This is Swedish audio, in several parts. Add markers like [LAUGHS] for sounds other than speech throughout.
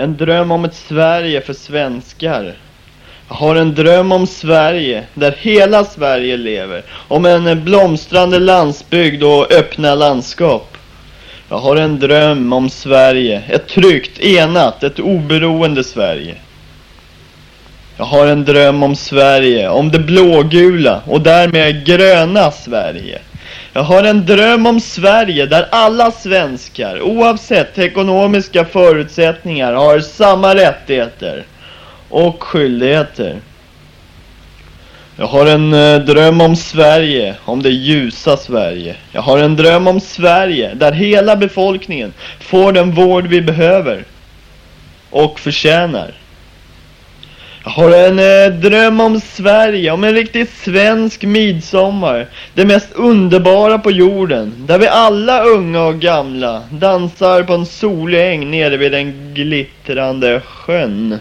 En dröm om ett Sverige för svenskar. Jag har en dröm om Sverige, där hela Sverige lever. Om en blomstrande landsbygd och öppna landskap. Jag har en dröm om Sverige, ett tryggt, enat, ett oberoende Sverige. Jag har en dröm om Sverige, om det blågula och därmed gröna Sverige. Jag har en dröm om Sverige där alla svenskar, oavsett ekonomiska förutsättningar, har samma rättigheter och skyldigheter. Jag har en eh, dröm om Sverige, om det ljusa Sverige. Jag har en dröm om Sverige där hela befolkningen får den vård vi behöver och förtjänar. Jag har en eh, dröm om Sverige, om en riktigt svensk midsommar. Det mest underbara på jorden. Där vi alla unga och gamla dansar på en solig äng nere vid den glittrande sjön.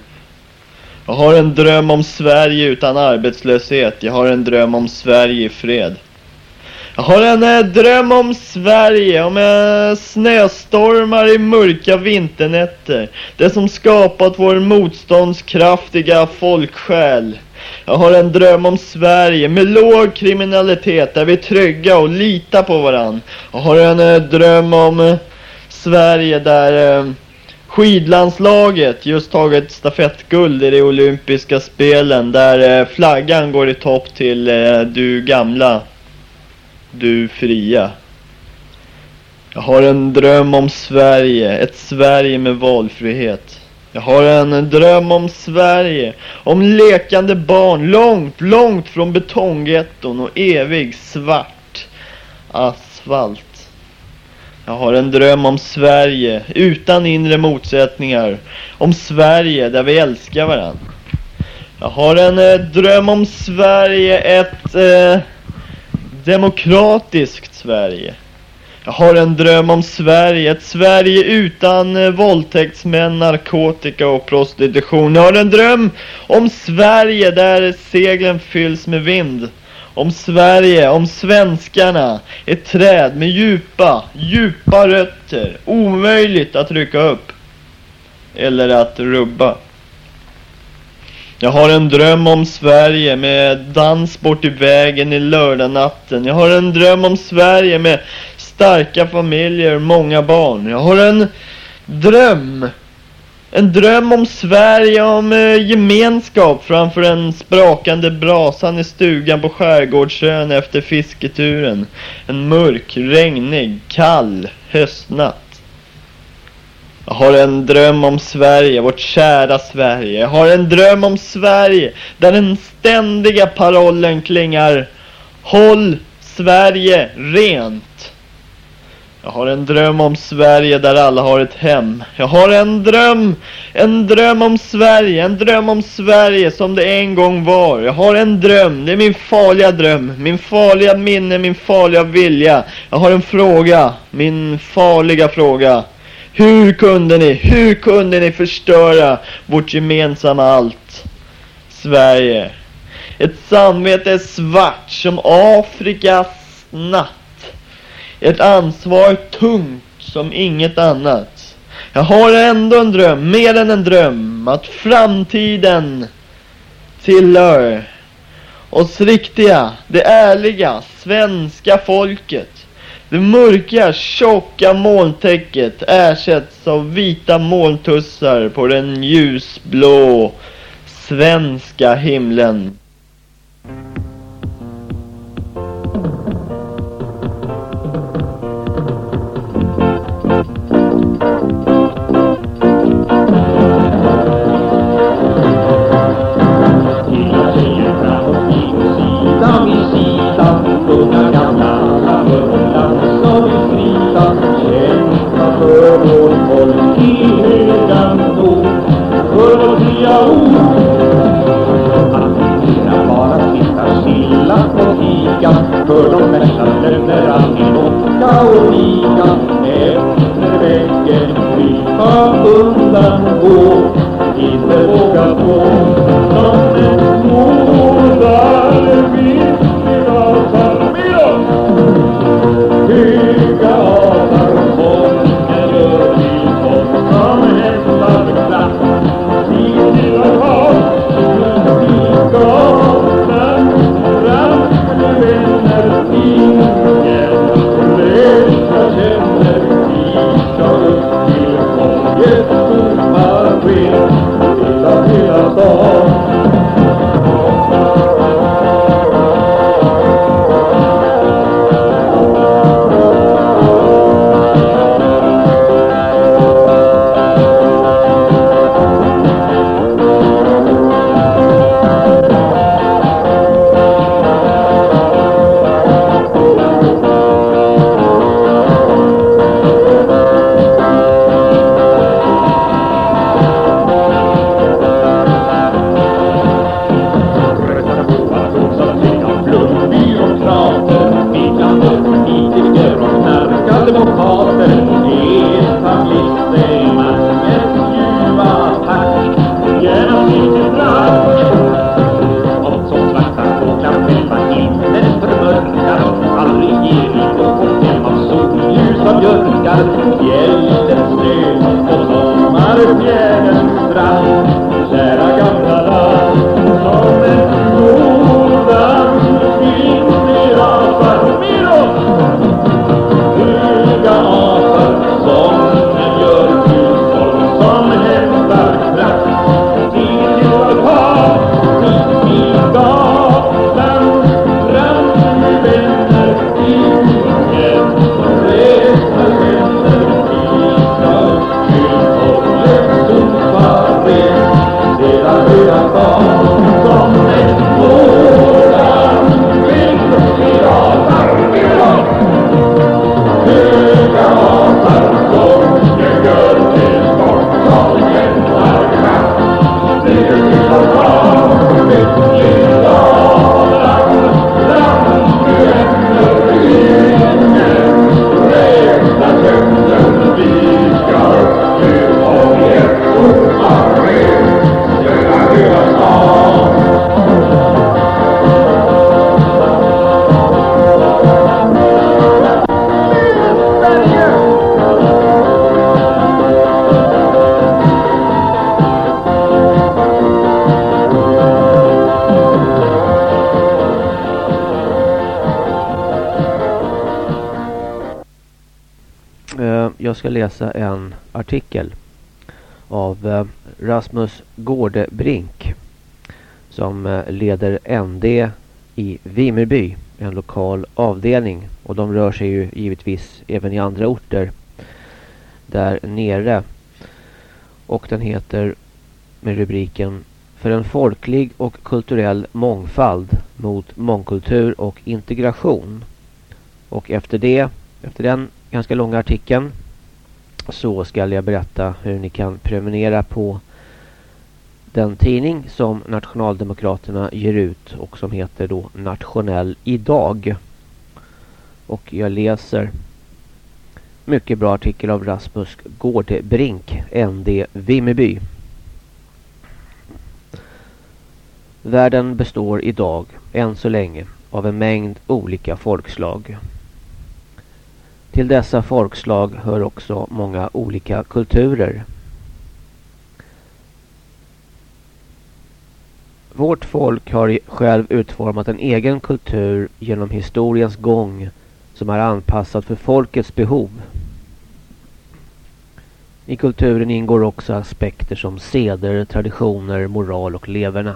Jag har en dröm om Sverige utan arbetslöshet. Jag har en dröm om Sverige i fred. Jag har en eh, dröm om Sverige, om eh, snöstormar i mörka vinternätter. Det som skapat vår motståndskraftiga folksjäl. Jag har en dröm om Sverige med låg kriminalitet där vi är trygga och litar på varann. Jag har en eh, dröm om eh, Sverige där eh, skidlandslaget just tagit stafettguld i de olympiska spelen där eh, flaggan går i topp till eh, du gamla du fria. Jag har en dröm om Sverige, ett Sverige med valfrihet. Jag har en dröm om Sverige, om lekande barn långt, långt från betonggetton och evig svart asfalt. Jag har en dröm om Sverige utan inre motsättningar. Om Sverige där vi älskar varandra. Jag har en eh, dröm om Sverige, ett eh, demokratiskt Sverige. Jag har en dröm om Sverige, ett Sverige utan eh, våldtäktsmän, narkotika och prostitution. Jag har en dröm om Sverige där seglen fylls med vind. Om Sverige, om svenskarna, ett träd med djupa, djupa rötter, omöjligt att rycka upp. Eller att rubba. Jag har en dröm om Sverige med dans bort i vägen i lördagnatten. Jag har en dröm om Sverige med starka familjer, många barn. Jag har en dröm. En dröm om Sverige, om eh, gemenskap framför den sprakande brasan i stugan på Skärgårdsön efter fisketuren. En mörk, regnig, kall höstnatt. Jag har en dröm om Sverige, vårt kära Sverige. Jag har en dröm om Sverige där den ständiga parollen klingar Håll Sverige rent. Jag har en dröm om Sverige där alla har ett hem. Jag har en dröm, en dröm om Sverige, en dröm om Sverige som det en gång var. Jag har en dröm, det är min farliga dröm, min farliga minne, min farliga vilja. Jag har en fråga, min farliga fråga. Hur kunde ni, hur kunde ni förstöra vårt gemensamma allt? Sverige. Ett samvete svart som Afrikas natt. Ett ansvar tungt som inget annat. Jag har ändå en dröm, mer än en dröm, att framtiden tillhör oss riktiga, det ärliga, svenska folket. Det mörka, tjocka molntäcket ersätts av vita molntussar på den ljusblå svenska himlen. Ska läsa en artikel av eh, Rasmus Gårdebrink som eh, leder ND i Vimmerby, en lokal avdelning. Och de rör sig ju givetvis även i andra orter där nere. Och den heter med rubriken För en folklig och kulturell mångfald mot mångkultur och integration. Och efter det, efter den ganska långa artikeln så ska jag berätta hur ni kan prenumerera på den tidning som Nationaldemokraterna ger ut och som heter då Nationell idag. Och jag läser mycket bra artikel av Rasmus Gårdebrink, ND Vimmerby. Världen består idag, än så länge, av en mängd olika folkslag. Till dessa folkslag hör också många olika kulturer. Vårt folk har själv utformat en egen kultur genom historiens gång som är anpassad för folkets behov. I kulturen ingår också aspekter som seder, traditioner, moral och leverna.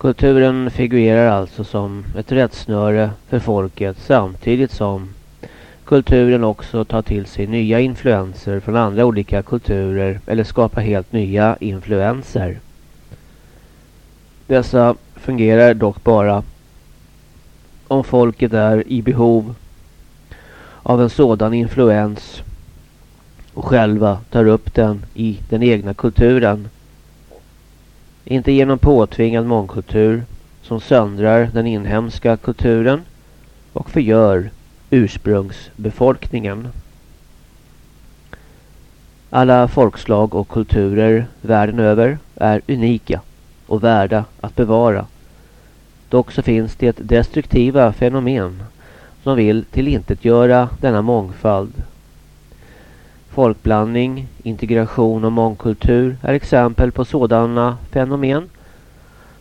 Kulturen figurerar alltså som ett rättsnöre för folket samtidigt som kulturen också tar till sig nya influenser från andra olika kulturer eller skapar helt nya influenser. Dessa fungerar dock bara om folket är i behov av en sådan influens och själva tar upp den i den egna kulturen inte genom påtvingad mångkultur som söndrar den inhemska kulturen och förgör ursprungsbefolkningen. Alla folkslag och kulturer världen över är unika och värda att bevara. Dock så finns det destruktiva fenomen som vill tillintetgöra denna mångfald Folkblandning, integration och mångkultur är exempel på sådana fenomen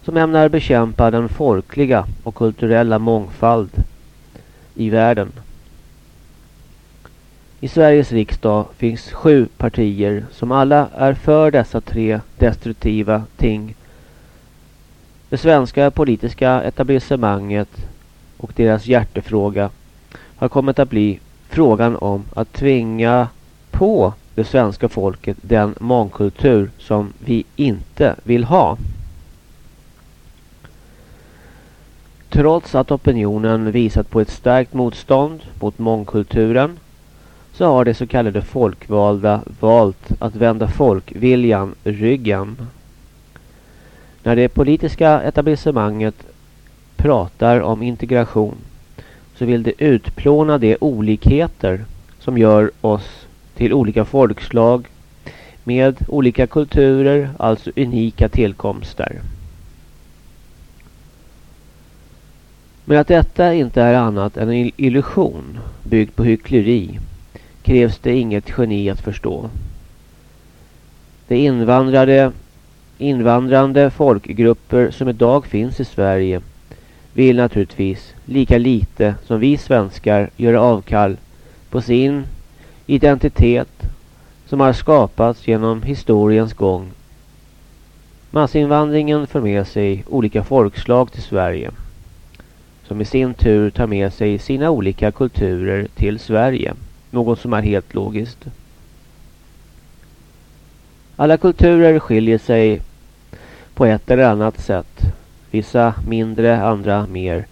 som ämnar bekämpa den folkliga och kulturella mångfald i världen. I Sveriges riksdag finns sju partier som alla är för dessa tre destruktiva ting. Det svenska politiska etablissemanget och deras hjärtefråga har kommit att bli frågan om att tvinga på det svenska folket den mångkultur som vi inte vill ha. Trots att opinionen visat på ett starkt motstånd mot mångkulturen så har de så kallade folkvalda valt att vända folkviljan ryggen. När det politiska etablissemanget pratar om integration så vill de utplåna de olikheter som gör oss till olika folkslag med olika kulturer, alltså unika tillkomster. Men att detta inte är annat än en illusion byggd på hyckleri krävs det inget geni att förstå. De invandrade, invandrande folkgrupper som idag finns i Sverige vill naturligtvis lika lite som vi svenskar göra avkall på sin identitet som har skapats genom historiens gång. Massinvandringen för med sig olika folkslag till Sverige som i sin tur tar med sig sina olika kulturer till Sverige. Något som är helt logiskt. Alla kulturer skiljer sig på ett eller annat sätt. Vissa mindre, andra mer.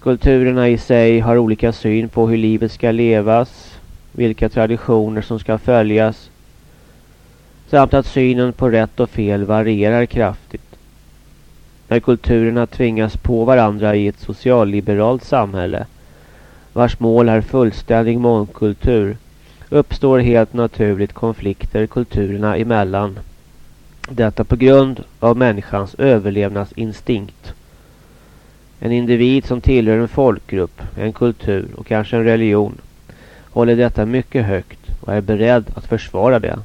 Kulturerna i sig har olika syn på hur livet ska levas vilka traditioner som ska följas samt att synen på rätt och fel varierar kraftigt. När kulturerna tvingas på varandra i ett socialliberalt samhälle vars mål är fullständig mångkultur uppstår helt naturligt konflikter kulturerna emellan. Detta på grund av människans överlevnadsinstinkt. En individ som tillhör en folkgrupp, en kultur och kanske en religion håller detta mycket högt och är beredd att försvara det.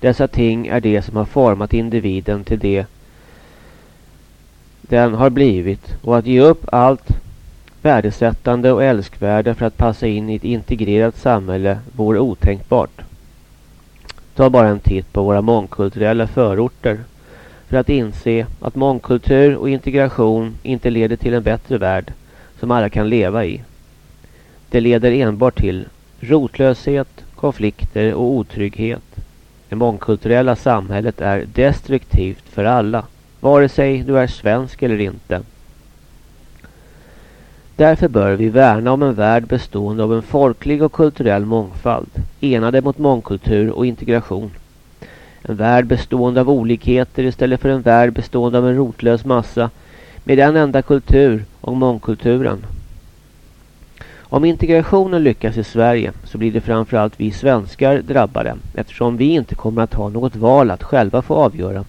Dessa ting är det som har format individen till det den har blivit och att ge upp allt värdesättande och älskvärde för att passa in i ett integrerat samhälle vore otänkbart. Ta bara en titt på våra mångkulturella förorter för att inse att mångkultur och integration inte leder till en bättre värld som alla kan leva i. Det leder enbart till rotlöshet, konflikter och otrygghet. Det mångkulturella samhället är destruktivt för alla, vare sig du är svensk eller inte. Därför bör vi värna om en värld bestående av en folklig och kulturell mångfald, enade mot mångkultur och integration. En värld bestående av olikheter istället för en värld bestående av en rotlös massa med en enda kultur och mångkulturen. Om integrationen lyckas i Sverige så blir det framförallt vi svenskar drabbade eftersom vi inte kommer att ha något val att själva få avgöra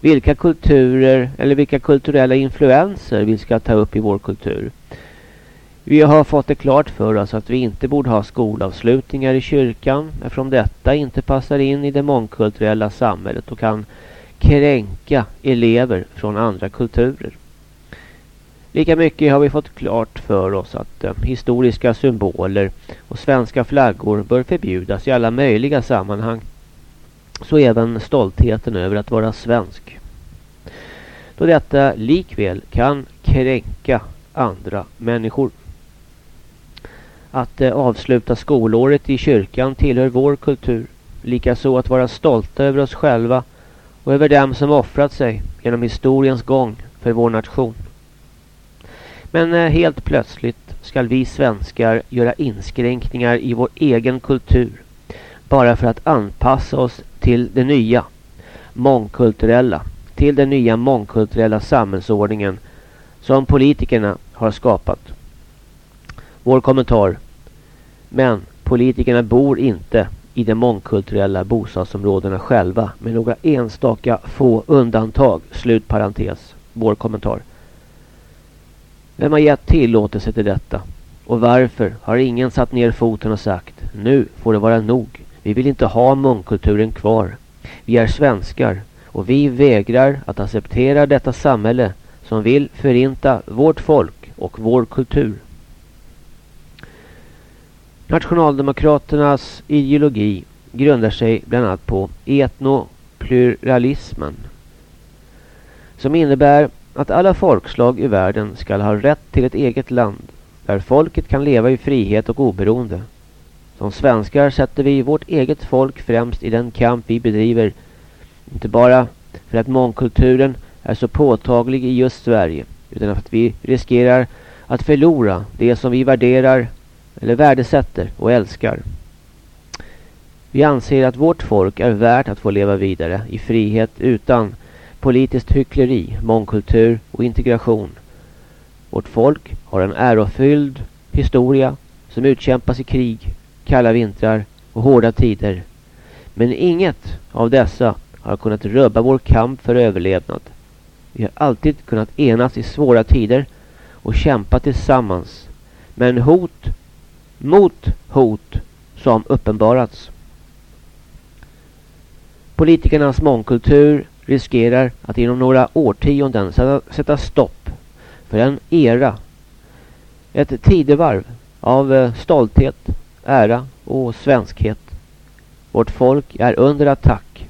vilka kulturer eller vilka kulturella influenser vi ska ta upp i vår kultur. Vi har fått det klart för oss att vi inte borde ha skolavslutningar i kyrkan eftersom detta inte passar in i det mångkulturella samhället och kan kränka elever från andra kulturer. Lika mycket har vi fått klart för oss att eh, historiska symboler och svenska flaggor bör förbjudas i alla möjliga sammanhang. Så även stoltheten över att vara svensk. Då detta likväl kan kränka andra människor. Att eh, avsluta skolåret i kyrkan tillhör vår kultur. Likaså att vara stolta över oss själva och över dem som offrat sig genom historiens gång för vår nation. Men eh, helt plötsligt ska vi svenskar göra inskränkningar i vår egen kultur bara för att anpassa oss till det nya mångkulturella, till den nya mångkulturella samhällsordningen som politikerna har skapat. Vår kommentar. Men politikerna bor inte i de mångkulturella bostadsområdena själva med några enstaka få undantag. Slut parentes. Vår kommentar. Vem har gett tillåtelse till detta? Och varför har ingen satt ner foten och sagt nu får det vara nog. Vi vill inte ha mångkulturen kvar. Vi är svenskar och vi vägrar att acceptera detta samhälle som vill förinta vårt folk och vår kultur. Nationaldemokraternas ideologi grundar sig bland annat på etnopluralismen som innebär att alla folkslag i världen ska ha rätt till ett eget land där folket kan leva i frihet och oberoende. Som svenskar sätter vi vårt eget folk främst i den kamp vi bedriver. Inte bara för att mångkulturen är så påtaglig i just Sverige utan för att vi riskerar att förlora det som vi värderar eller värdesätter och älskar. Vi anser att vårt folk är värt att få leva vidare i frihet utan politiskt hyckleri, mångkultur och integration. Vårt folk har en ärofylld historia som utkämpas i krig, kalla vintrar och hårda tider. Men inget av dessa har kunnat rubba vår kamp för överlevnad. Vi har alltid kunnat enas i svåra tider och kämpa tillsammans. Men hot mot hot som uppenbarats. Politikernas mångkultur riskerar att inom några årtionden sätta stopp för en era, ett tidevarv av eh, stolthet, ära och svenskhet. Vårt folk är under attack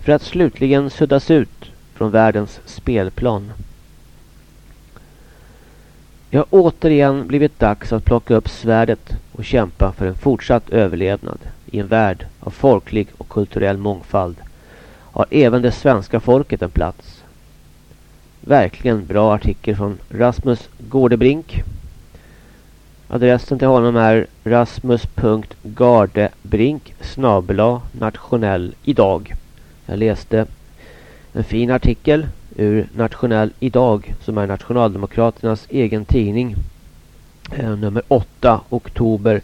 för att slutligen suddas ut från världens spelplan. Det har återigen blivit dags att plocka upp svärdet och kämpa för en fortsatt överlevnad i en värld av folklig och kulturell mångfald har även det svenska folket en plats. Verkligen bra artikel från Rasmus Gårdebrink. Adressen till honom är rasmus.gardebrink snabela nationell idag. Jag läste en fin artikel ur Nationell idag som är Nationaldemokraternas egen tidning. Eh, nummer 8 oktober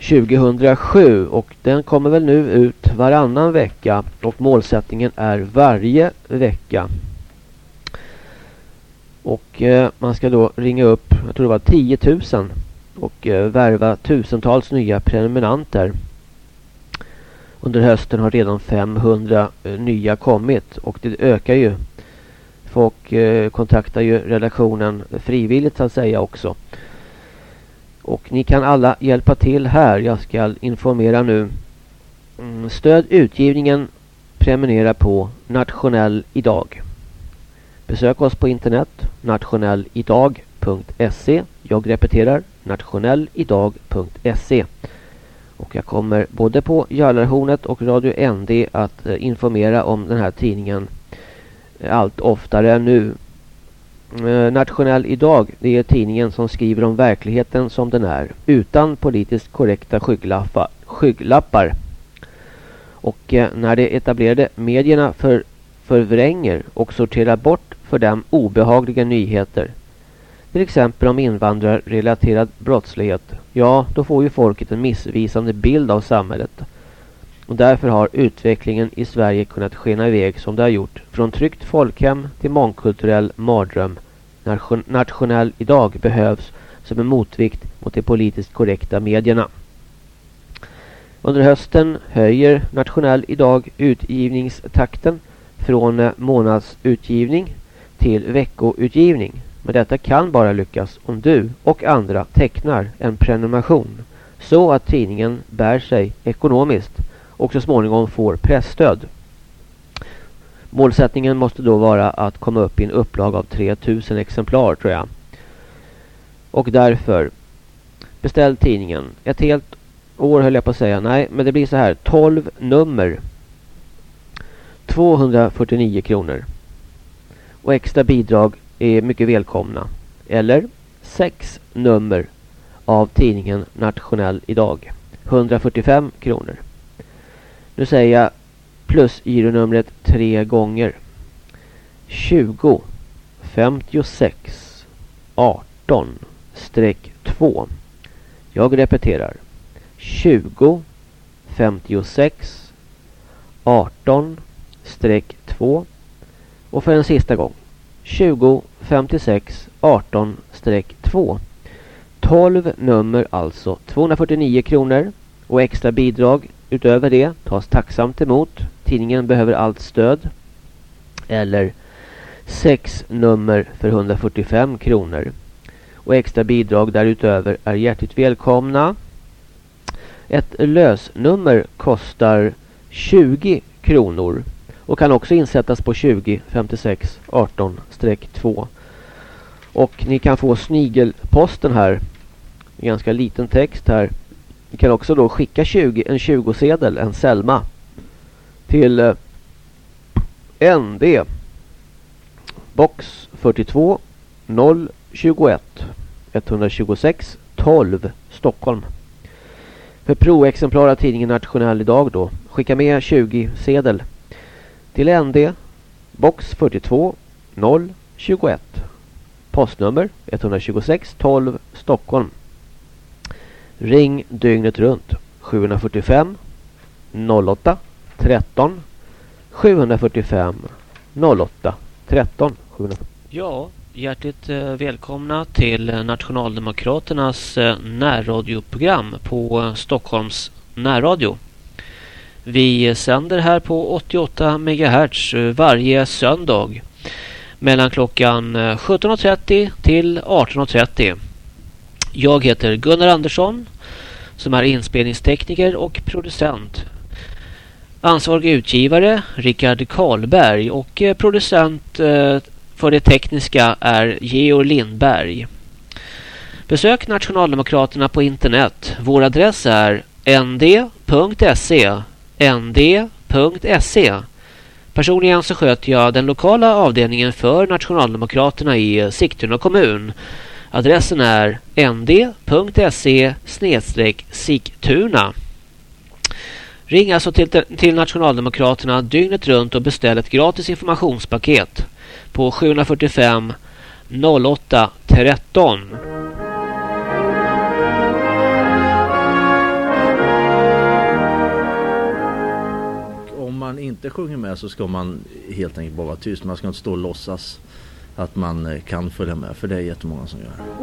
2007 och den kommer väl nu ut varannan vecka och målsättningen är varje vecka. Och eh, man ska då ringa upp, jag tror det var 10 000 och eh, värva tusentals nya prenumeranter. Under hösten har redan 500 eh, nya kommit och det ökar ju. Folk eh, kontaktar ju redaktionen frivilligt så att säga också. Och ni kan alla hjälpa till här. Jag ska informera nu. Mm, stöd utgivningen. Prenumerera på Nationell idag. Besök oss på internet nationellidag.se Jag repeterar nationellidag.se Och jag kommer både på Jallarhornet och Radio ND att eh, informera om den här tidningen eh, allt oftare nu. Eh, Nationell idag, det är tidningen som skriver om verkligheten som den är. Utan politiskt korrekta skygglappar. skygglappar. Och eh, när de etablerade medierna för, förvränger och sorterar bort för dem obehagliga nyheter. Till exempel om invandrarrelaterad brottslighet. Ja, då får ju folket en missvisande bild av samhället. Och därför har utvecklingen i Sverige kunnat skena iväg som det har gjort. Från tryggt folkhem till mångkulturell mardröm. Nation nationell idag behövs som en motvikt mot de politiskt korrekta medierna. Under hösten höjer Nationell idag utgivningstakten från eh, månadsutgivning till veckoutgivning. Men detta kan bara lyckas om du och andra tecknar en prenumeration så att tidningen bär sig ekonomiskt och så småningom får pressstöd. Målsättningen måste då vara att komma upp i en upplag av 3000 exemplar tror jag. Och därför beställ tidningen. Ett helt år höll jag på att säga. Nej, men det blir så här. 12 nummer. 249 kronor. Och extra bidrag är mycket välkomna. Eller 6 nummer av tidningen Nationell idag. 145 kronor. Nu säger jag plus gironumret tre gånger. 20 56 18 streck 2. Jag repeterar. 20 56 18 streck 2. Och för en sista gång. 20 56 18 streck 2. 12 nummer alltså 249 kronor och extra bidrag utöver det tas tacksamt emot. Tidningen behöver allt stöd. Eller 6 nummer för 145 kronor. Och extra bidrag därutöver är hjärtligt välkomna. Ett lösnummer kostar 20 kronor och kan också insättas på 20 56 18 2. Och ni kan få snigelposten här. Ganska liten text här. Ni kan också då skicka 20, en 20-sedel, en Selma. Till eh, ND. Box 42 021 126 12 Stockholm. För proexemplar av tidningen Nationell idag då. Skicka med 20-sedel. Till ND. Box 42 021. Postnummer 126 12 Stockholm. Ring dygnet runt 745 08 13 745 08 13 745 Ja, hjärtligt eh, välkomna till eh, Nationaldemokraternas eh, närradioprogram på Stockholms närradio. Vi sänder här på 88 MHz varje söndag mellan klockan 17.30 till 18.30. Jag heter Gunnar Andersson som är inspelningstekniker och producent. Ansvarig utgivare Rickard Karlberg och eh, producent eh, för det tekniska är Georg Lindberg. Besök Nationaldemokraterna på internet. Vår adress är nd.se nd.se Personligen så sköter jag den lokala avdelningen för Nationaldemokraterna i Sigtuna kommun. Adressen är nd.se Sigtuna. Ring alltså till, till Nationaldemokraterna dygnet runt och beställ ett gratis informationspaket på 745 08 13. Om man inte sjunger med så ska man helt enkelt bara vara tyst. Man ska inte stå och låtsas att man eh, kan följa med. För det är jättemånga som gör.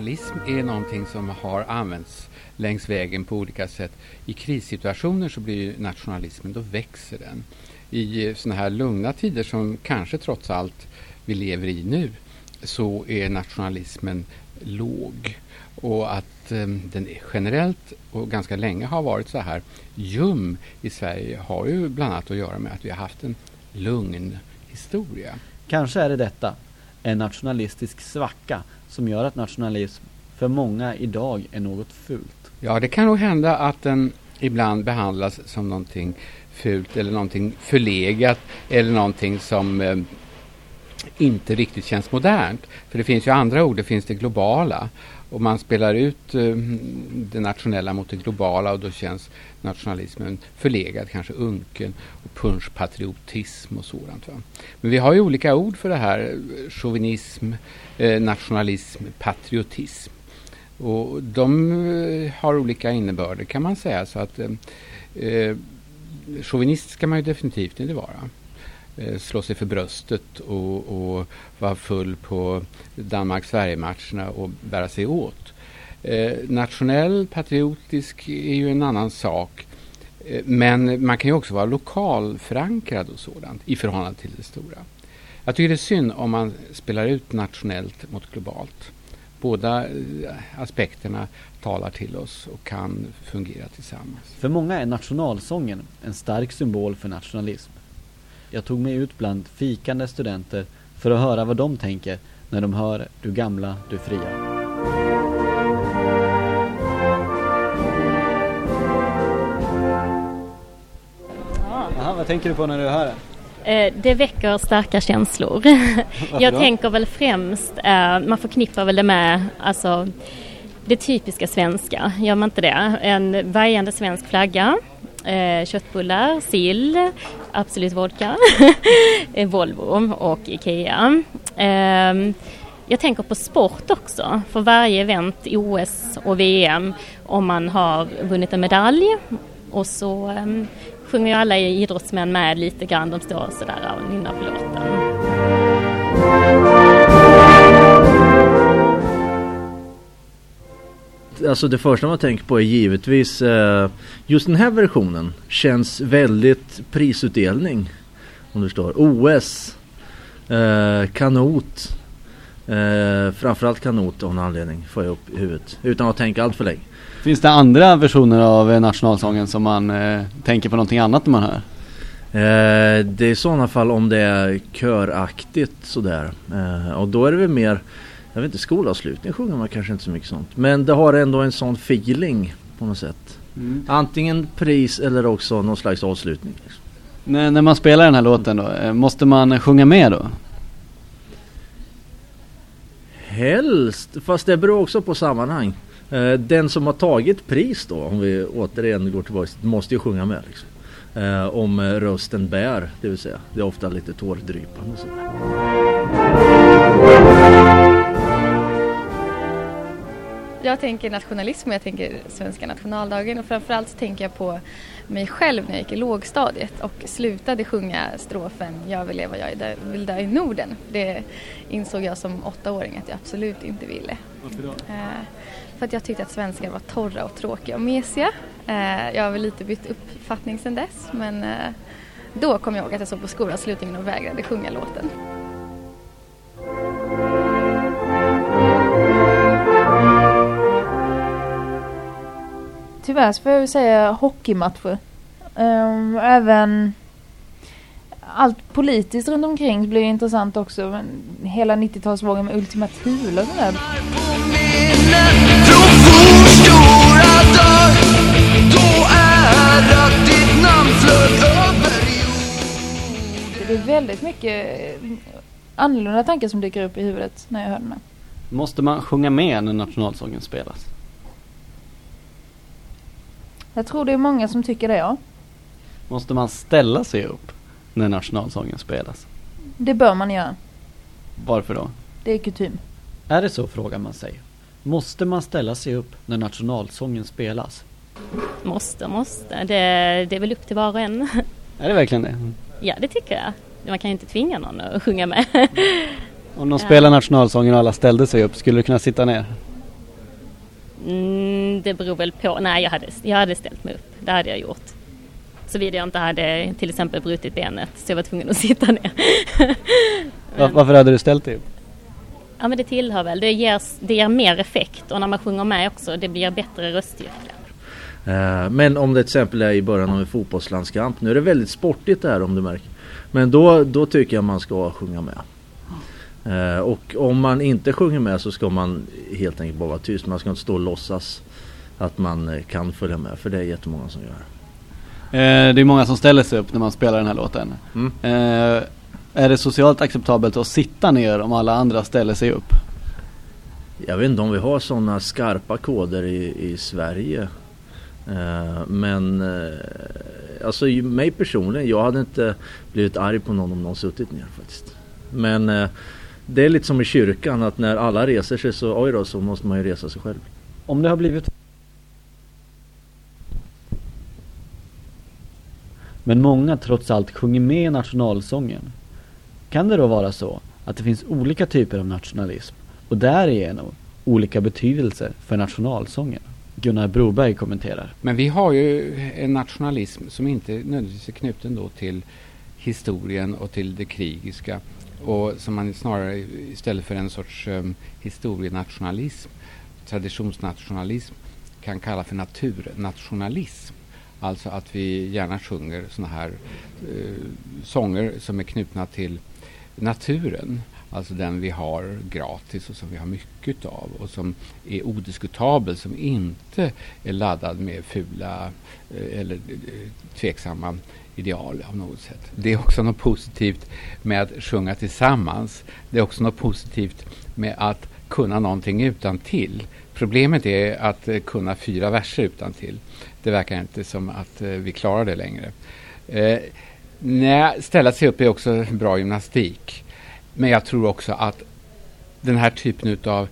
nationalism är någonting som har använts längs vägen på olika sätt. I krissituationer så blir ju nationalismen, då växer den. I eh, sådana här lugna tider som kanske trots allt vi lever i nu så är nationalismen låg. Och att eh, den generellt och ganska länge har varit så här ljum i Sverige har ju bland annat att göra med att vi har haft en lugn historia. Kanske är det detta, en nationalistisk svacka, som gör att nationalism för många idag är något fult. Ja, det kan nog hända att den ibland behandlas som någonting fult eller någonting förlegat eller någonting som eh, inte riktigt känns modernt. För det finns ju andra ord, det finns det globala. Och man spelar ut eh, det nationella mot det globala och då känns nationalismen förlegad, kanske unken och punschpatriotism och sådant. Va? Men vi har ju olika ord för det här. Chauvinism, eh, nationalism, patriotism. Och de eh, har olika innebörder kan man säga. Så att eh, eh chauvinist ska man ju definitivt inte vara. Eh, slå sig för bröstet och, och vara full på Danmark-Sverige-matcherna och bära sig åt. Eh, nationell, patriotisk är ju en annan sak. Eh, men man kan ju också vara lokalförankrad och sådant i förhållande till det stora. Jag tycker det är synd om man spelar ut nationellt mot globalt. Båda eh, aspekterna talar till oss och kan fungera tillsammans. För många är nationalsången en stark symbol för nationalism. Jag tog mig ut bland fikande studenter för att höra vad de tänker när de hör Du gamla, du fria. Aha, vad tänker du på när du hör det? Eh, det väcker starka känslor. [LAUGHS] Jag tänker väl främst, eh, man förknippar väl det med alltså, det typiska svenska, gör man inte det? En vajande svensk flagga, eh, köttbullar, sill, Absolut Vodka, [LAUGHS] eh, Volvo och IKEA. Ehm, jag tänker på sport också, för varje event, OS och VM, om man har vunnit en medalj och så ehm, sjunger sjunger alla idrottsmän med lite grann, de står sådär och nynnar på låten. Alltså det första man tänker på är givetvis eh, just den här versionen känns väldigt prisutdelning. Om du förstår. OS, eh, kanot, eh, framförallt kanot av någon anledning får jag upp i huvudet utan att tänka allt för länge. Finns det andra versioner av eh, nationalsången som man eh, tänker på någonting annat när man hör? Eh, det är i sådana fall om det är köraktigt sådär. Eh, och då är det väl mer jag vet inte, skolavslutning sjunger man kanske inte så mycket sånt. Men det har ändå en sån feeling på något sätt. Mm. Antingen pris eller också någon slags avslutning. Liksom. När, när man spelar den här låten då, eh, måste man sjunga med då? Helst, fast det beror också på sammanhang. Eh, den som har tagit pris då, om vi återigen går tillbaka, måste ju sjunga med. Liksom. Eh, om rösten bär, det vill säga. Det är ofta lite tårdrypande. Så. Jag tänker nationalism och jag tänker svenska nationaldagen och framförallt så tänker jag på mig själv när jag gick i lågstadiet och slutade sjunga strofen Jag vill leva, jag vill dö i Norden. Det insåg jag som åttaåring att jag absolut inte ville. Varför då? Eh, för att jag tyckte att svenskar var torra och tråkiga och mesiga. Eh, jag har väl lite bytt uppfattning sedan dess men eh, då kom jag ihåg att jag såg på skolavslutningen och vägrade sjunga låten. Tyvärr så får jag säga hockeymatcher. Um, även allt politiskt runt omkring blir intressant också. Hela 90-talsvågen med Ultima Thule och sådär. Det är väldigt mycket annorlunda tankar som dyker upp i huvudet när jag hör den här. Måste man sjunga med när nationalsången spelas? Jag tror det är många som tycker det, ja. Måste man ställa sig upp när nationalsången spelas? Det bör man göra. Varför då? Det är kutym. Är det så frågar man sig. Måste man ställa sig upp när nationalsången spelas? Måste, måste. Det, det är väl upp till var och en. Är det verkligen det? Ja, det tycker jag. Man kan ju inte tvinga någon att sjunga med. Om de spelar nationalsången och alla ställde sig upp, skulle du kunna sitta ner? Mm, det beror väl på. Nej, jag hade, jag hade ställt mig upp. Det hade jag gjort. Såvida jag inte hade till exempel brutit benet så jag var tvungen att [LAUGHS] sitta ner. Var, varför hade du ställt dig upp? Ja men det tillhör väl. Det ger, det ger mer effekt och när man sjunger med också det blir bättre röststyrka. Eh, Men om det till exempel är i början av en fotbollslandskamp. Nu är det väldigt sportigt där om du märker. Men då, då tycker jag man ska sjunga med. Eh, Och om man inte sjunger med så ska man helt enkelt bara vara tyst. Man ska inte stå och låtsas att man eh, kan följa med. För det är jättemånga som gör. Eh, det är många som ställer sig upp när man spelar den här låten. Mm. Eh, är det socialt acceptabelt att sitta ner om alla andra ställer sig upp? Jag vet inte om vi har sådana skarpa koder i, i Sverige. Eh, men alltså mig personligen, jag hade inte blivit arg på någon om någon suttit ner faktiskt. Men det är lite som i kyrkan att när alla reser sig så, oj då, så måste man ju resa sig själv. Om det har blivit Men många trots allt sjunger med i nationalsången. Kan det då vara så att det finns olika typer av nationalism och därigenom olika betydelser för nationalsången? Gunnar Broberg kommenterar. Men vi har ju en nationalism som inte nödvändigtvis är knuten då till historien och till det krigiska och som man snarare istället för en sorts um, historienationalism, traditionsnationalism kan kalla för naturnationalism. Alltså att vi gärna sjunger sådana här uh, sånger som är knutna till naturen. Alltså den vi har gratis och som vi har mycket av och som är odiskutabel, som inte är laddad med fula eh, eller eh, tveksamma ideal av något sätt. Det är också något positivt med att sjunga tillsammans. Det är också något positivt med att kunna någonting utan till. Problemet är att eh, kunna fyra verser utan till. Det verkar inte som att eh, vi klarar det längre. Eh, nej, ställa sig upp är också bra gymnastik. Men jag tror också att den här typen av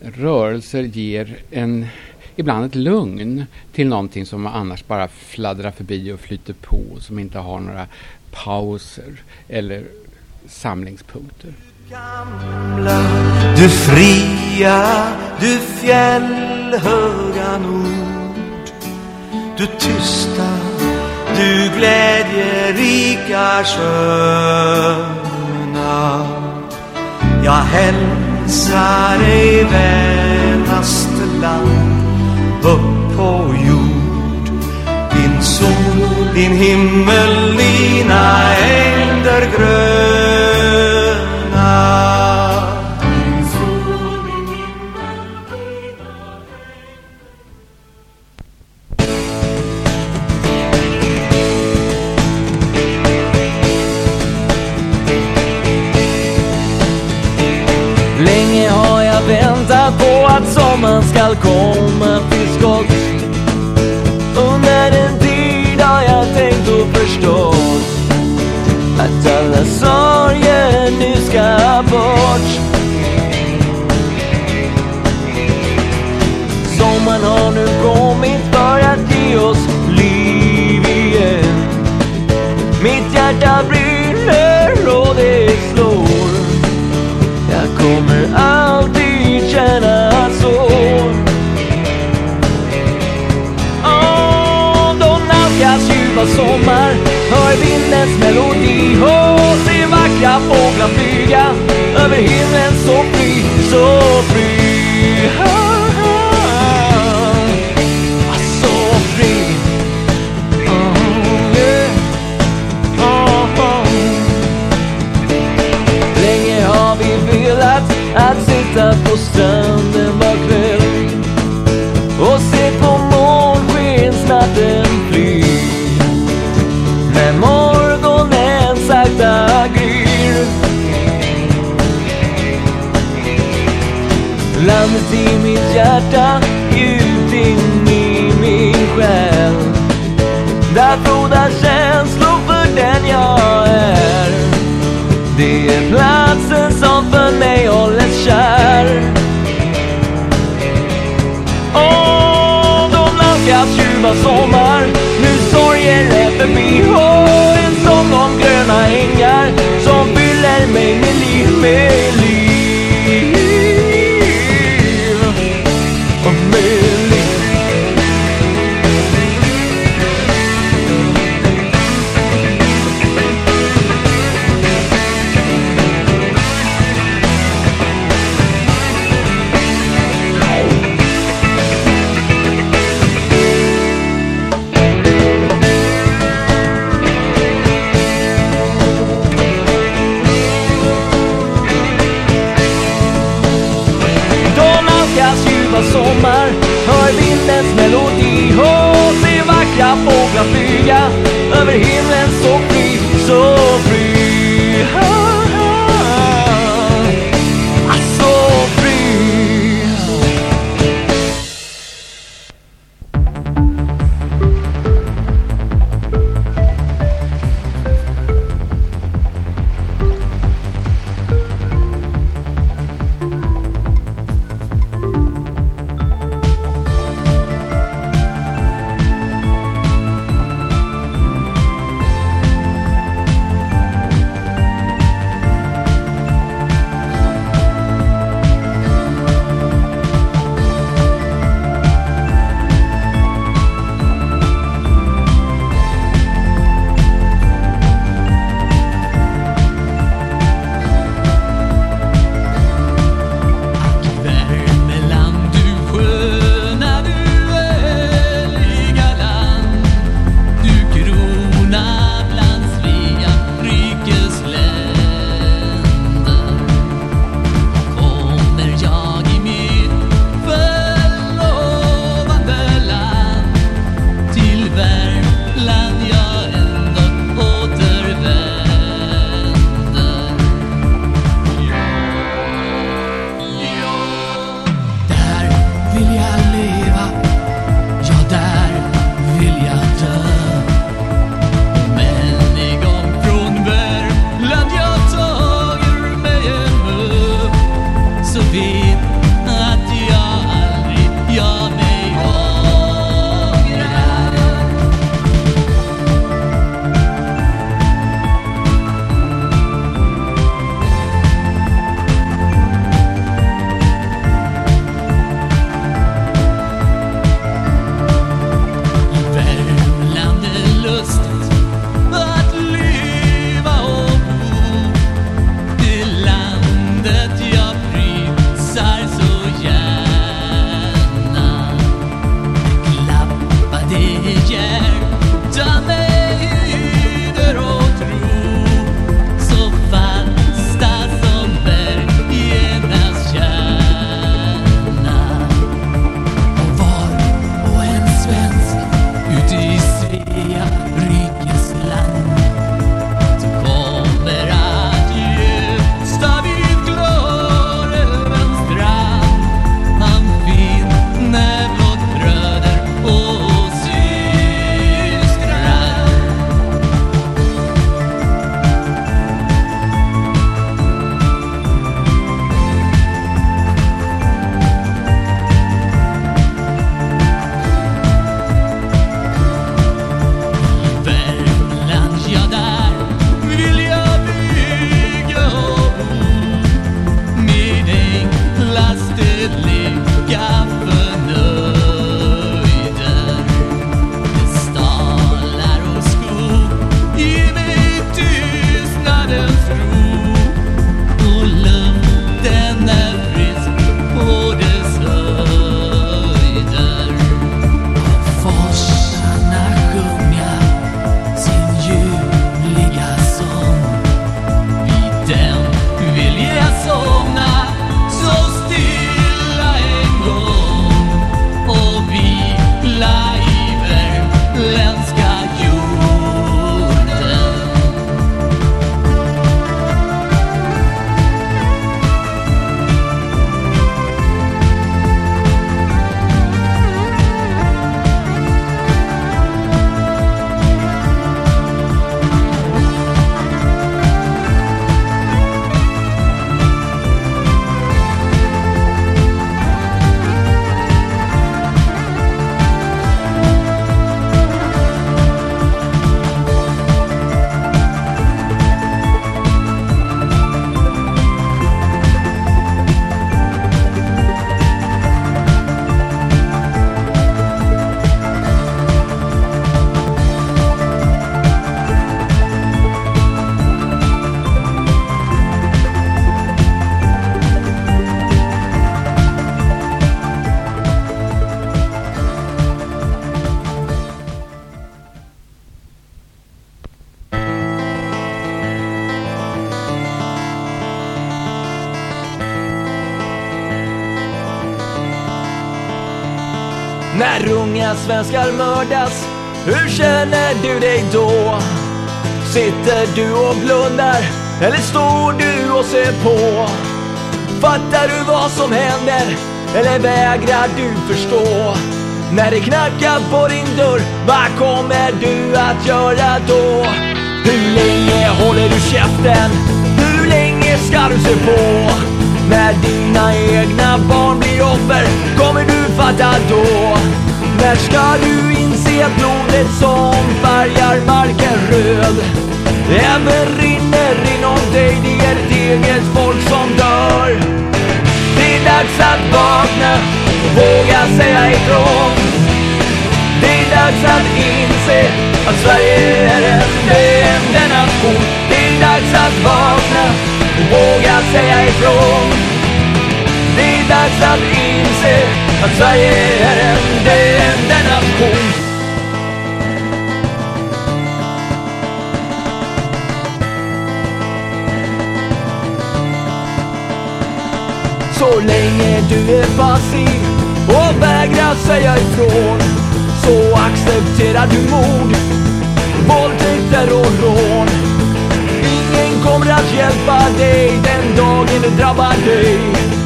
rörelser ger en, ibland ett lugn till någonting som annars bara fladdrar förbi och flyter på, som inte har några pauser eller samlingspunkter. Du fria, du fjällhöga nord. Du tysta, du glädjerika sköna. Jag hälsar dig vänaste land upp på jord. Din sol, din himmel, dina ängder gröna sommar. Hör vindens melodi och se vackra fåglar flyga Över himlen så fri, så fri Landet i När svenskar mördas Hur känner du dig då? Sitter du och blundar eller står du och ser på? Fattar du vad som händer eller vägrar du förstå? När det knackar på din dörr, vad kommer du att göra då? Hur länge håller du käften? Hur länge ska du se på? När dina egna barn blir offer, kommer du fatta då? När ska du inse att blodet som färgar marken röd även rinner inom dig, det är ditt eget folk som dör. Det är dags att vakna och våga säga ifrån. Det är dags att inse att Sverige är en döende nation. Det är dags att vakna och våga säga ifrån. Dags att inse att Sverige är en döende nation. Så länge du är passiv och vägrar säga ifrån så accepterar du mord, våldtäkter och rån. Ingen kommer att hjälpa dig den dagen det drabbar dig.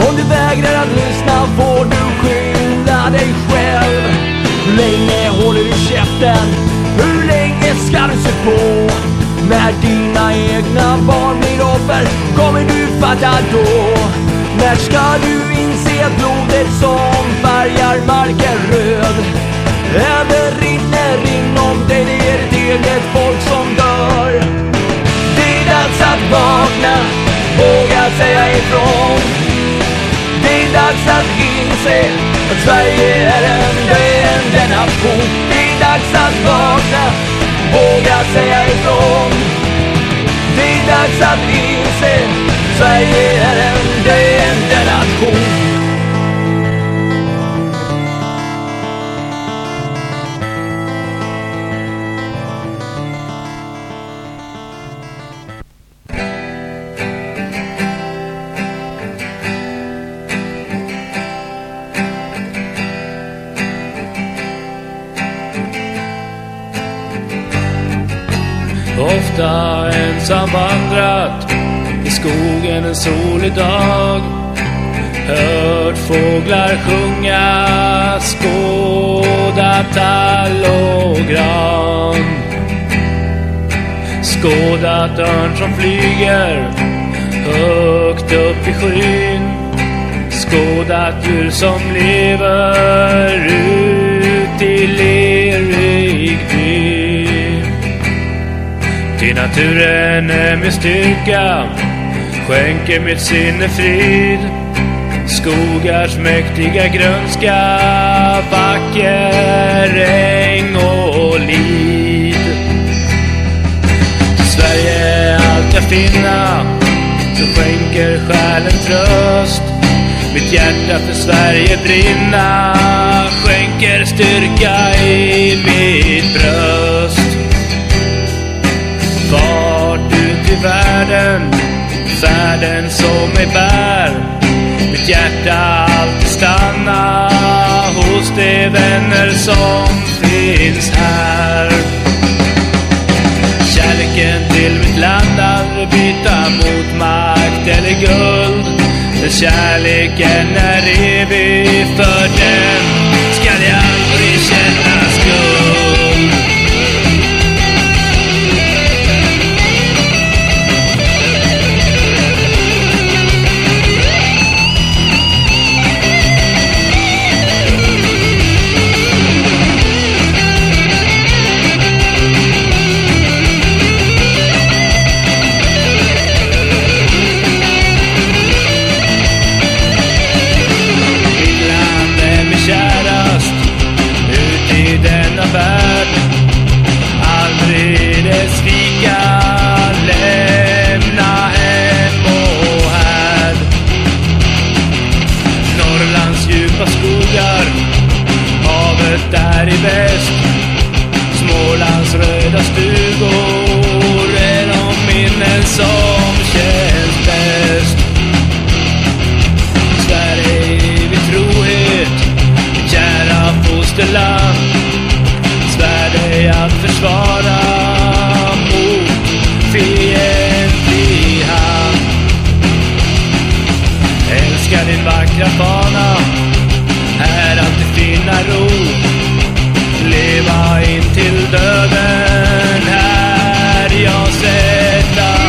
Om du vägrar att lyssna får du skylla dig själv. Hur länge håller du käften? Hur länge ska du se på? När dina egna barn blir offer kommer du fatta då. När ska du inse att blodet som färgar marken röd även rinner inom dig, det är ditt eget folk som dör. Det är dags att vakna, våga säga ifrån. Det är dags att inse att Sverige är en döende nation. Det är dags att vakna, våga säga ifrån. Det är dags att inse att Sverige är en döende nation. Ensam vandrat i skogen en solig dag. Hört fåglar sjunga, skådat tall och gran Skådat örn som flyger högt upp i skyn. Skådat djur som lever ut i lerig I naturen min styrka skänker mitt sinne frid. Skogars mäktiga grönska, vacker äng och lid. Till Sverige allt jag finna, så skänker själen tröst. Mitt hjärta för Sverige brinna, skänker styrka i mitt bröst. Färden som mig bär. Mitt hjärta alltid stanna hos de vänner som finns här. Kärleken till mitt land aldrig byta mot makt eller guld. För kärleken är evig, för den mig bäst. Smålands röda stugor är de minnen som känns bäst. Sverige evig trohet, mitt kära fosterland. Svär dig att försvara mot hand Älskar din vackra fana här alltid finna ro leva in till döden här jag sätta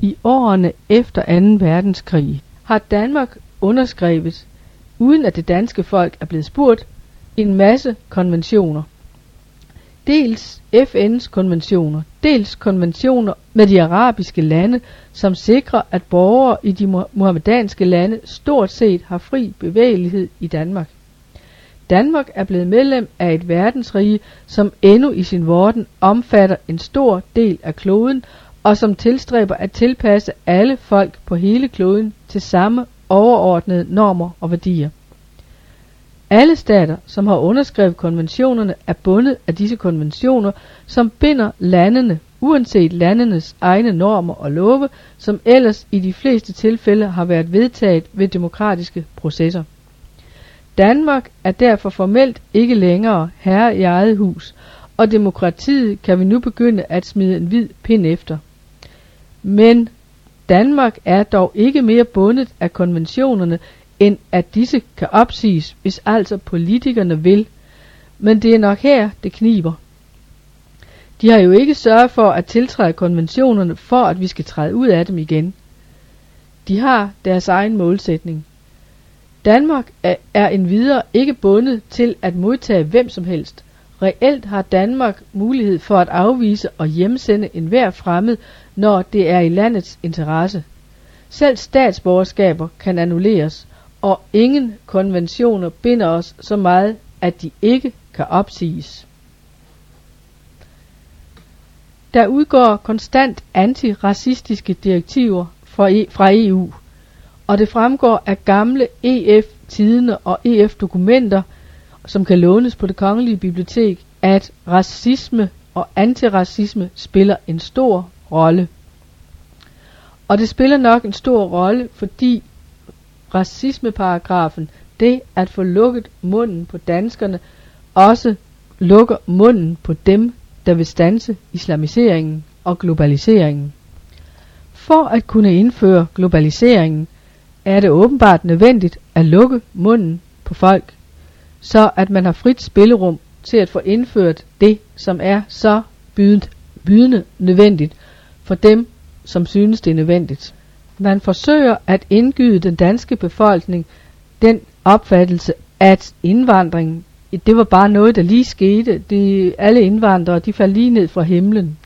I årene efter 2. verdenskrig har Danmark underskrevet, uden at det danske folk er blevet spurgt, en masse konventioner. Dels FN's konventioner, dels konventioner med de arabiske lande, som sikrer, at borgere i de muhammedanske lande stort set har fri bevægelighed i Danmark. Danmark er blevet medlem af et verdensrige, som endnu i sin vorden omfatter en stor del af kloden, og som tilstræber at tilpasse alle folk på hele kloden til samme overordnede normer og værdier. Alle stater, som har underskrevet konventionerne, er bundet af disse konventioner, som binder landene, uanset landenes egne normer og love, som ellers i de fleste tilfælde har været vedtaget ved demokratiske processer. Danmark er derfor formelt ikke længere herre i eget hus, og demokratiet kan vi nu begynde at smide en hvid pind efter. Men Danmark er dog ikke mere bundet af konventionerne, end at disse kan opsiges, hvis altså politikerne vil. Men det er nok her, det kniber. De har jo ikke sørget for at tiltræde konventionerne, for at vi skal træde ud af dem igen. De har deres egen målsætning. Danmark er, er endvidere ikke bundet til at modtage hvem som helst. Reelt har Danmark mulighed for at afvise og hjemsende enhver fremmed, når det er i landets interesse. Selv statsborgerskaber kan annulleres, og ingen konventioner binder os så meget, at de ikke kan opsiges. Der udgår konstant antiracistiske direktiver fra, EU, og det fremgår af gamle EF-tidene og EF-dokumenter, som kan lånes på det kongelige bibliotek, at racisme og antiracisme spiller en stor rolle. Og det spiller nok en stor rolle, fordi racismeparagrafen, det at få lukket munden på danskerne, også lukker munden på dem, der vil stanse islamiseringen og globaliseringen. For at kunne indføre globaliseringen, er det åbenbart nødvendigt at lukke munden på folk, så at man har frit spillerum til at få indført det, som er så bydende, nødvendigt for dem, som synes det er nødvendigt. Man forsøger at indgyde den danske befolkning den opfattelse, at indvandring, det var bare noget, der lige skete. De, alle indvandrere, de faldt lige ned fra himlen.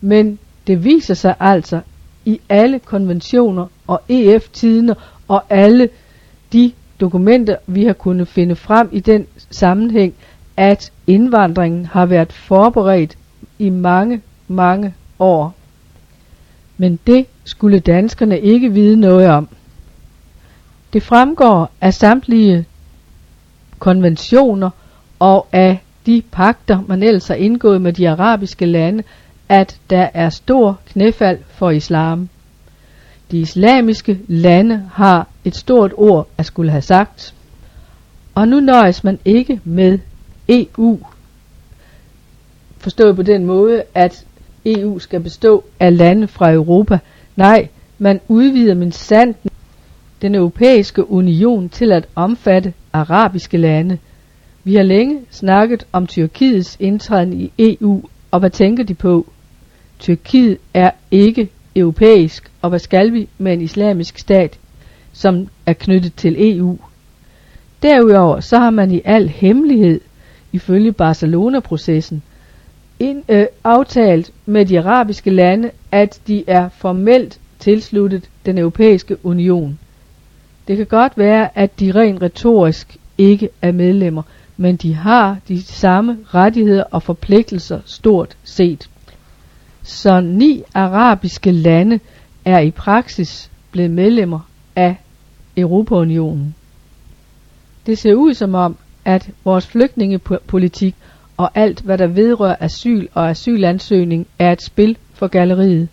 Men det viser sig altså i alle konventioner og EF-tiderne og alle de dokumenter, vi har kunnet finde frem i den sammenhæng, at indvandringen har været forberedt i mange, mange år. Men det skulle danskerne ikke vide noget om. Det fremgår af samtlige konventioner og af de pakter, man ellers har indgået med de arabiske lande, at der er stor knæfald for islam. De islamiske lande har et stort ord at skulle have sagt. Og nu nøjes man ikke med EU. Forstået på den måde, at EU skal bestå af lande fra Europa. Nej, man udvider min sand den europæiske union til at omfatte arabiske lande. Vi har længe snakket om Tyrkiets indtræden i EU, og hvad tænker de på? Tyrkiet er ikke europæisk, og hvad skal vi med en islamisk stat, som er knyttet til EU? Derudover så har man i al hemmelighed, ifølge Barcelona-processen, ind, øh, aftalt med de arabiske lande, at de er formelt tilsluttet den europæiske union. Det kan godt være, at de rent retorisk ikke er medlemmer, men de har de samme rettigheder og forpligtelser stort set. Så ni arabiske lande er i praksis blevet medlemmer af Europaunionen. Det ser ud som om, at vores flygtningepolitik og alt hvad der vedrører asyl og asylansøgning er et spil for galleriet.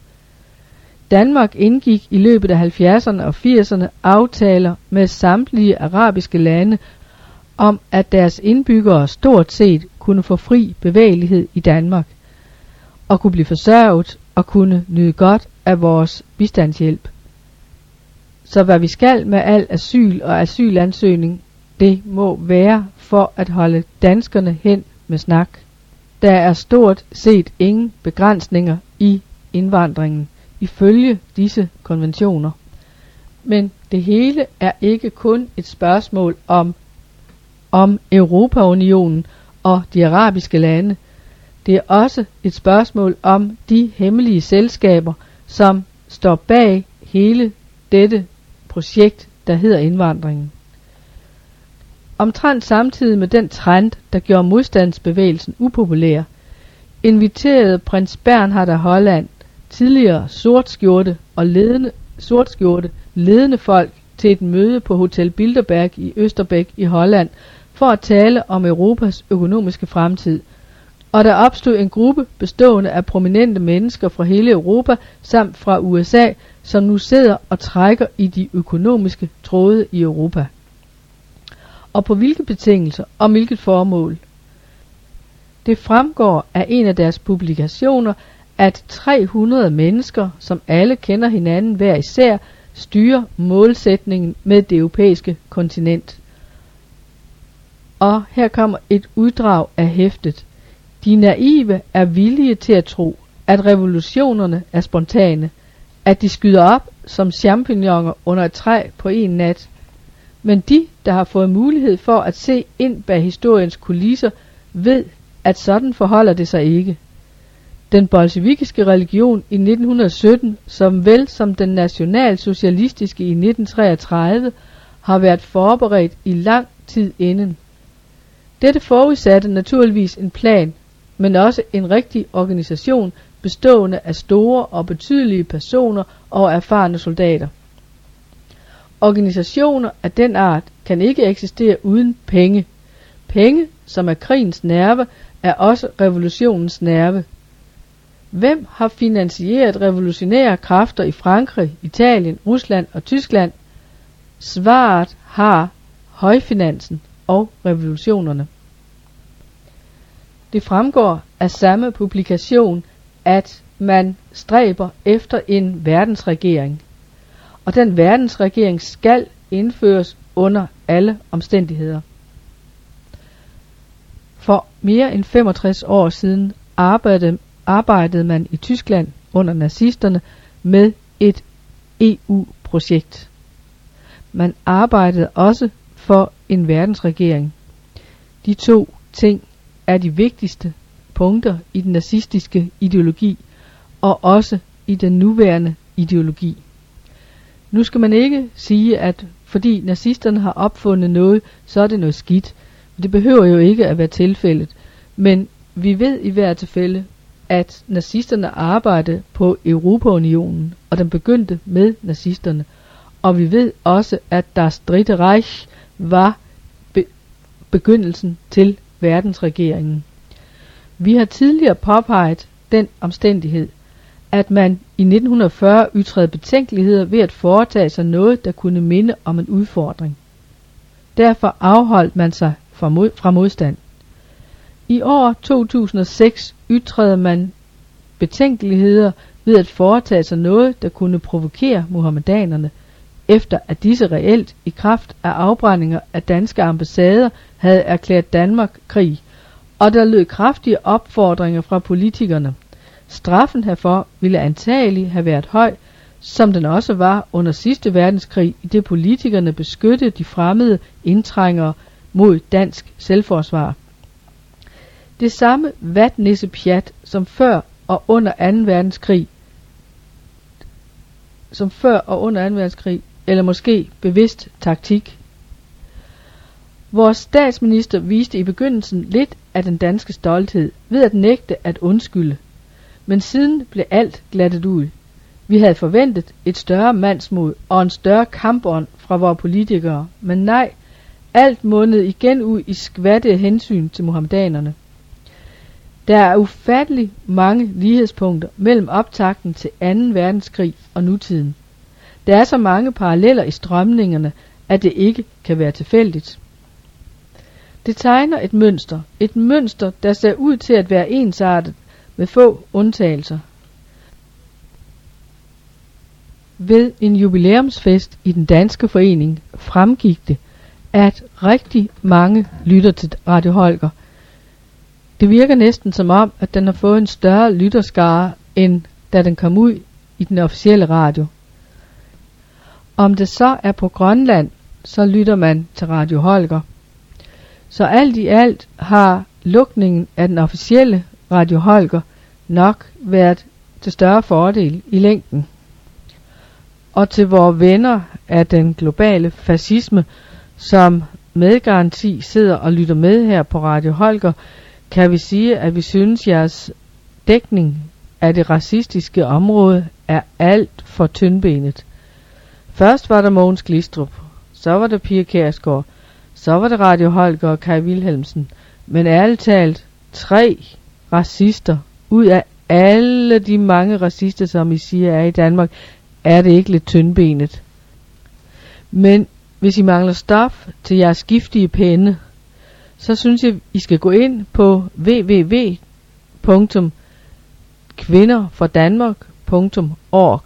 Danmark indgik i løbet af 70'erne og 80'erne aftaler med samtlige arabiske lande om, at deres indbyggere stort set kunne få fri bevægelighed i Danmark og kunne blive forsørget og kunne nyde godt af vores bistandshjælp. Så hvad vi skal med al asyl og asylansøgning, det må være for at holde danskerne hen med snak. Der er stort set ingen begrænsninger i indvandringen ifølge disse konventioner. Men det hele er ikke kun et spørgsmål om, om Europaunionen og de arabiske lande. Det er også et spørgsmål om de hemmelige selskaber, som står bag hele dette projekt, der hedder indvandringen. Omtrent samtidig med den trend, der gjorde modstandsbevægelsen upopulær, inviterede prins Bernhard af Holland tidligere sortskjorte og ledende, sortskjorte ledende folk til et møde på Hotel Bilderberg i Østerbæk i Holland for at tale om Europas økonomiske fremtid. Og der opstod en gruppe bestående af prominente mennesker fra hele Europa samt fra USA, som nu sidder og trækker i de økonomiske tråde i Europa. Og på hvilke betingelser og hvilket formål? Det fremgår af en af deres publikationer, at 300 mennesker, som alle kender hinanden hver især, styrer målsætningen med det europæiske kontinent. Og her kommer et uddrag af hæftet. De naive er villige til at tro, at revolutionerne er spontane, at de skyder op som champignoner under et træ på en nat. Men de, der har fået mulighed for at se ind bag historiens kulisser, ved, at sådan forholder det sig ikke. Den bolsjevikiske religion i 1917, som vel som den nationalsocialistiske i 1933, har været forberedt i lang tid inden. Dette forudsatte naturligvis en plan, men også en rigtig organisation bestående af store og betydelige personer og erfarne soldater. Organisationer af den art kan ikke eksistere uden penge. Penge, som er krigens nerve, er også revolutionens nerve. Hvem har finansieret revolutionære kræfter i Frankrig, Italien, Rusland og Tyskland? Svaret har højfinansen og revolutionerne. Det fremgår af samme publikation, at man stræber efter en verdensregering. Og den verdensregering skal indføres under alle omstændigheder. For mere end 65 år siden arbejdede, arbejdede man i Tyskland under nazisterne med et EU-projekt. Man arbejdede også for en verdensregering. De to ting er de vigtigste punkter i den nazistiske ideologi og også i den nuværende ideologi. Nu skal man ikke sige, at fordi nazisterne har opfundet noget, så er det noget skidt. Det behøver jo ikke at være tilfældet. Men vi ved i hvert tilfælde, at nazisterne arbejdede på Europaunionen, og den begyndte med nazisterne. Og vi ved også, at Das Dritte Reich var be- begyndelsen til verdensregeringen. Vi har tidligere påpeget den omstændighed, at man i 1940 ytrede betænkeligheder ved at foretage sig noget, der kunne minde om en udfordring. Derfor afholdt man sig fra, mod, fra modstand. I år 2006 ytrede man betænkeligheder ved at foretage sig noget, der kunne provokere muhammedanerne, efter at disse reelt i kraft af afbrændinger af danske ambassader havde erklæret Danmark krig, og der lød kraftige opfordringer fra politikerne. Straffen herfor ville antagelig have været høj, som den også var under sidste verdenskrig, i det politikerne beskyttede de fremmede indtrængere mod dansk selvforsvar. Det samme vatnissepjat, som før og under 2. verdenskrig, som før og under 2. verdenskrig, eller måske bevidst taktik. Vores statsminister viste i begyndelsen lidt af den danske stolthed ved at nægte at undskylde, men siden blev alt glattet ud. Vi havde forventet et større mandsmod og en større kampånd fra vores politikere, men nej, alt mundede igen ud i skvatte hensyn til muhammedanerne. Der er ufattelig mange lighedspunkter mellem optakten til 2. verdenskrig og nutiden. Der er så mange paralleller i strømningerne, at det ikke kan være tilfældigt. Det tegner et mønster, et mønster, der ser ud til at være ensartet med få undtagelser. Ved en jubilæumsfest i den danske forening fremgik det, at rigtig mange lytter til Radio Holger. Det virker næsten som om, at den har fået en større lytterskare, end da den kom ud i den officielle radio. Om det så er på Grønland, så lytter man til Radio Holger. Så alt i alt har lukningen af den officielle Radio Holger nok været til større fordel i længden. Og til vores venner af den globale fascisme, som med garanti sidder og lytter med her på Radio Holger, kan vi sige, at vi synes, jeres dækning af det racistiske område er alt for tyndbenet. Først var der Mogens Glistrup, så var der Pia Kærsgaard, så var det Radio Holger og Kai Wilhelmsen, men ærligt talt, tre racister ud af alle de mange racister, som I siger er i Danmark, er det ikke lidt tyndbenet. Men hvis I mangler stof til jeres giftige penne, så synes jeg, I skal gå ind på www.kvinderfordanmark.org